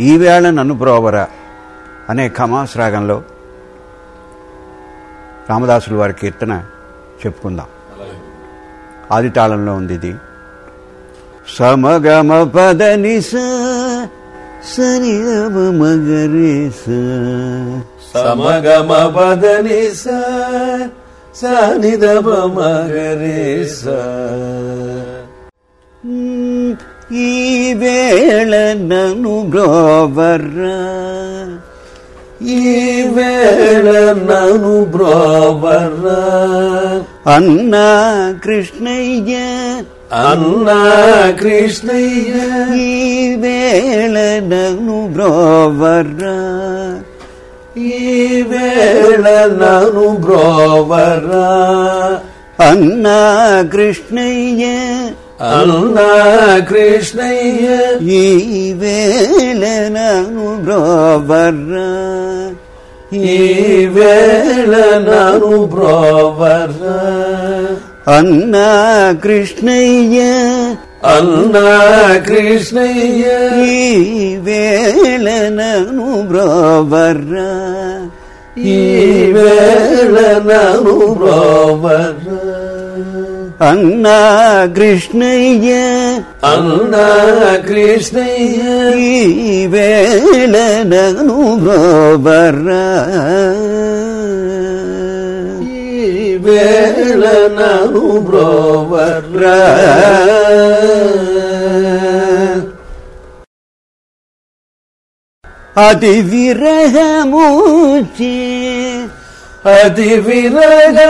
ఈవేళ నన్ను బ్రోవరా అనే ఖమాస్ రాగంలో రామదాసుల వారి కీర్తన చెప్పుకుందాం. ఆది తాళంలో ఉంది ఇది. సమగమ పదని సరి మగరే సమగమ పదని సనిదప మగరే ఈ వేళ బ్రోవర్రా. ఈ వేళ నను అన్నా కృష్ణయ్య. అన్నా కృష్ణయ్య. ఈ వేళ బ్రోవర్రా. ఈ వేళ నను బ్రోబర్రా అన్నా కృష్ణయ్య. ఈ వేళ నన్ను బ్రోవర్రా. ఈ వేళ నను బ్రోబర్రా అన్నా కృష్ణయ్య. అన్నా కృష్ణయ్య. ఈ వేళ నన్ను బ్రోవర్రా. ఈ వేళ నను బ్రోబర్రా அண்ணா கிருஷ்ணய்ய அண்ணா கிருஷ்ணய்ய வேலனு கோபர வேலனு கோபர அதிவிரகமூச்சே அதிவிரகமூச்சே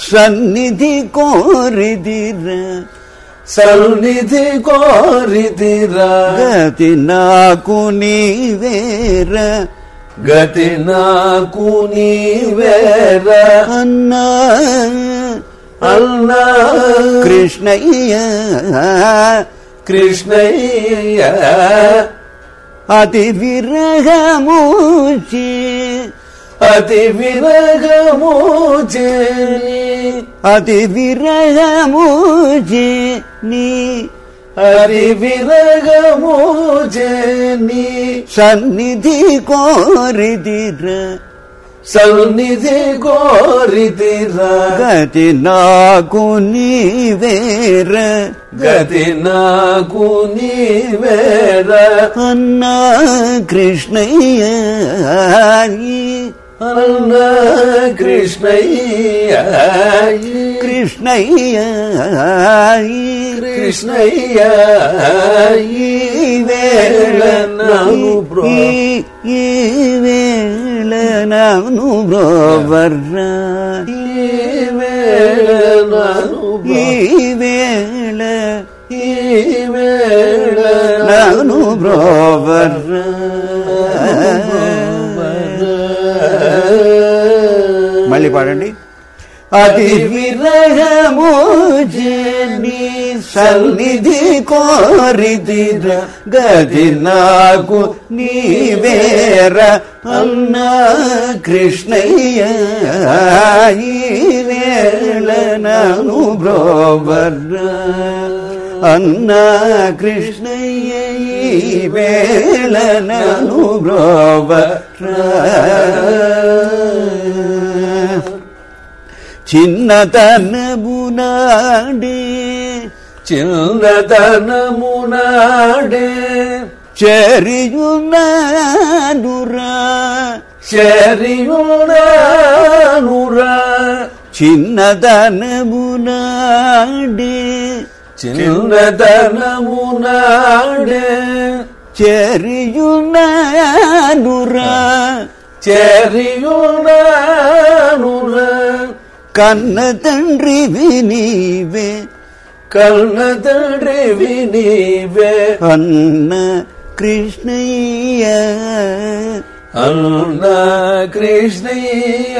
నను బ్రోబర్రా అతి విరహమూచి అతి విరగమూచే సన్నిధి కోరిదిర సన్నిధి కోరితిరా గతి నాకు నీవేర గతి నాకు నీవేర అన్నా అన్నా కృష్ణయ్య కృష్ణయ్య అతి విరహమూచి అతి విరగమూచే அதி விரகமூஜே நீ. அதி விரகமூஜே நீ. சந்நிதி கோரிதிர. சந்நிதி கோரிதிர. கதி நாகுனி வேற. கதி நாகுனி வேற. அண்ணா கிருஷ்ணய்யா అన్న కృష్ణయ్య. కృష్ణయ్య. కృష్ణయ్య. ఈ వేళ నన్ను బ్రో ఈ- ఈ వేళ నన్ను బ్రోవర్రా. ఈ వేళ నన్ను ఈ వేళ ఈ వేళ నన్ను బ్రోవర్రా. మళ్ళీ పాడండి. అతి విరహము సన్నిధి కోరిదిర గది నాకు నీవేర అన్నా కృష్ణయ్య. ఈ వేళ నను അന്ന കൃഷ്ണയേ വേളനുഭവ ചിന്നതനമുനാടേ ചിന്നതനമുനാടേ. ചെറിയുനുര ചെറിയുനുര ചിന്നതനമുനാടേ ചിന്തതനമുനാട് ചെറിയുനുറ ചെറിയുനുറ കണ്ണ തണ്ടി വിനീവേ കണ്ണ തണ്ടി വിനീവേ. അന്ന കൃഷ്ണയ്യ. അന്ന കൃഷ്ണയ്യ.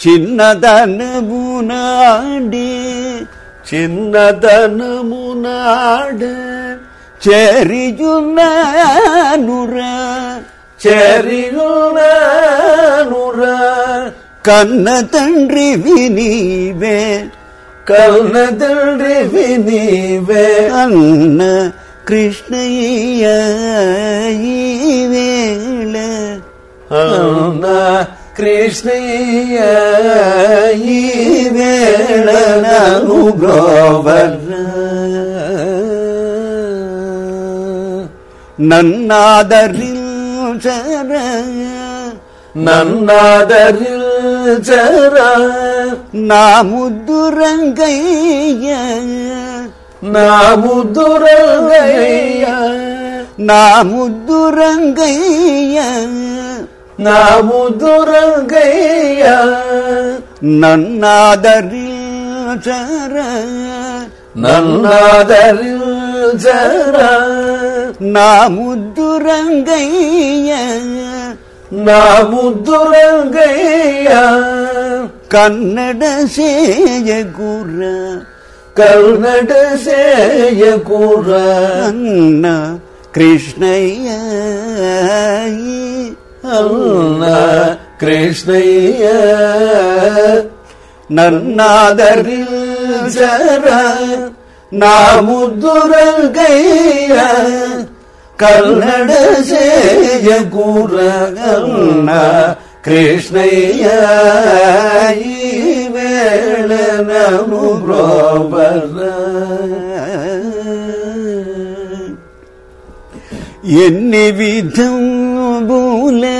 ചിന്നതനമുനാടേ ചിന്നതനുമുനാട് ചെറിയുന്ന നുറ ചെറിയുന്ന നുറ കന്ന തണ്ടി വിനീവേ കന്ന തണ്ടി വിനീവേ. അന്ന കൃഷ്ണയ്യ കൃഷ്ണയ്യ. வேளனு கோவர் நன்னாதரில் சர நன்னாதரில் சர நாமுதுரங்கைய நாமுதுரங்கைய நாமுதுரங்கைய நாமுதுரங்கைய రంగయ్య నా ముద్దురయ్య నా ముద్దు రంగయ్య నా ముద్దురయ్య నన్నాదరించర నన్నాదరిల్చరా నా ముద్దు రంగయ్య నా ముద్దురంగయ్య കൃഷ്ണയ്യ നന്നാദരിൽ ജര ഗയ്യ കർണട ശേയ കൂറകർണ കൃഷ്ണയ്യ വേള നമു എന്നി വിധം പോലെ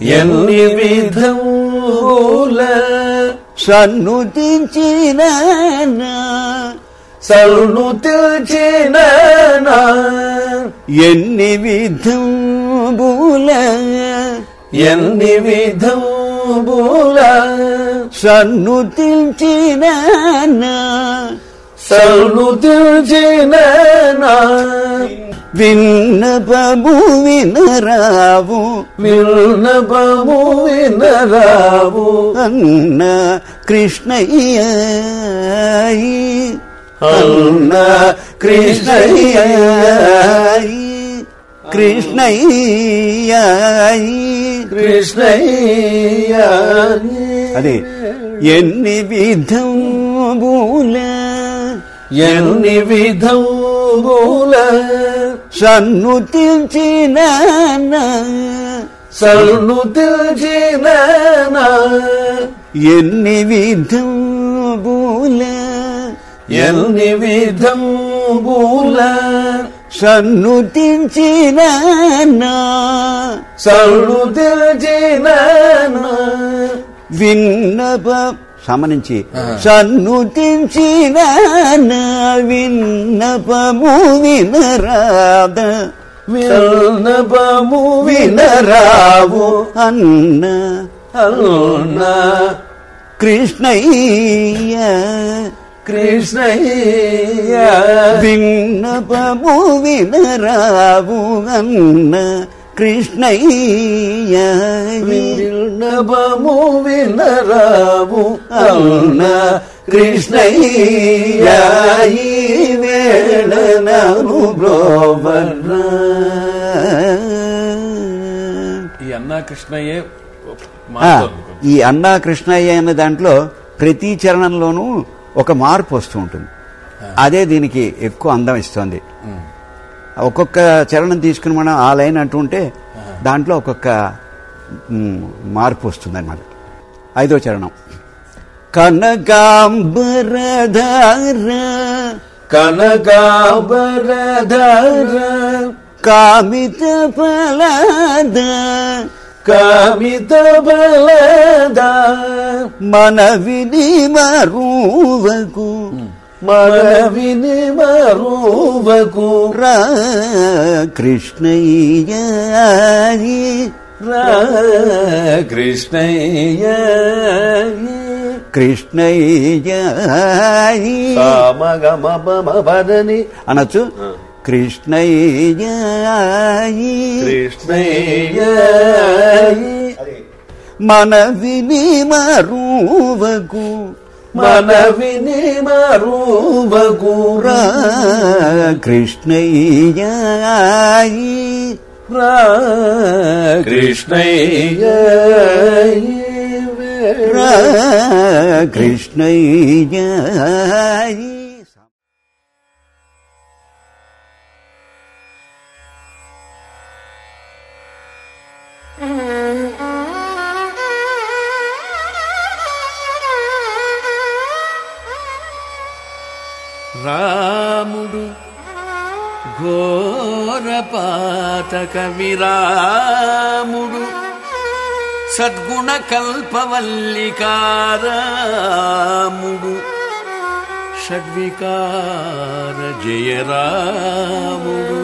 ఎన్ని విధముల సన్నుతించిన సల్ను తెల్చిన ఎన్ని విధముల ఎన్ని విధముల సన్నుతించిన సల్ను తెల్చిన విన్నపము వినరావు విన్నపము వినరావు అన్న కృష్ణయ్య అన్న కృష్ణయ్య కృష్ణయ్య కృష్ణయ్య అదే ఎన్ని విధముల ఎన్ని విధముల రంగుల సన్ను తిల్చిన సన్ను తిల్చిన ఎన్ని విధం బూల ఎన్ని విధం బూల సన్ను తిల్చిన సన్ను తిల్చిన విన్నప ఆ. సన్నుతించిన విన్నపము వినరాద విన్నపము వినరావు అన్న అన్న. కృష్ణయ్య కృష్ణయ్య. విన్నపము వినరావు అన్న కృష్ణయ్య విన్నపము వినరావు అన్న కృష్ణయ్య ఈ వేళ నను బ్రోవర్ర ఈ అన్నా కృష్ణయ్యే. ఈ అన్నా కృష్ణయ్య అనే దాంట్లో ప్రతి చరణంలోనూ ఒక మార్పు వస్తూ ఉంటుంది అదే దీనికి ఎక్కువ అందం ఇస్తుంది. ఒక్కొక్క చరణం తీసుకుని మనం ఆ లైన్ అంటుంటే దాంట్లో ఒక్కొక్క మార్పు వస్తుంది అనమాట ఐదో చరణం. కనకాంబరధార కనకాంబరధర కామిత ఫలద కామిత బలద మన విని మరువకు మన విని మరువకు రా కృష్ణయ్య రా కృష్ణయ్య పదని అనొచ్చు. కృష్ణయ్య కృష్ణయ్య మన విని మరువకు ಮನವಿನಿ ಮರುವ ಗುರ ಕೃಷ್ಣಯ್ಯ ಕೃಷ್ಣಯ್ಯ ಕೃಷ್ಣಯ್ಯ రాముడు ఘోరపాతక విరాముడు సద్గుణ కల్పవల్లికారాముడు షడ్వికార జయరాముడు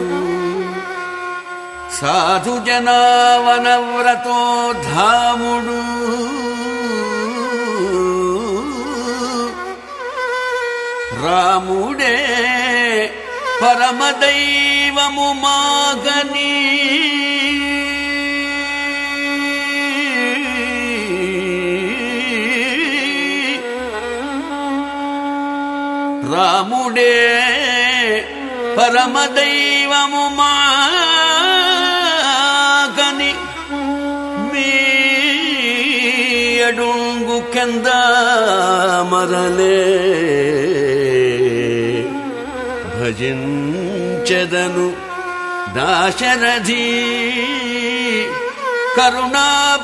సాధు జనావనవ్రతోధాముడు பரமுடே பரமதெய்வமுமாக நீ ராமுடே பரமதெய்வமுமாகனி. மீயடுங்கு கந்த மரலே. భజించెదను. దాశరథి కరుణాపయోనిధి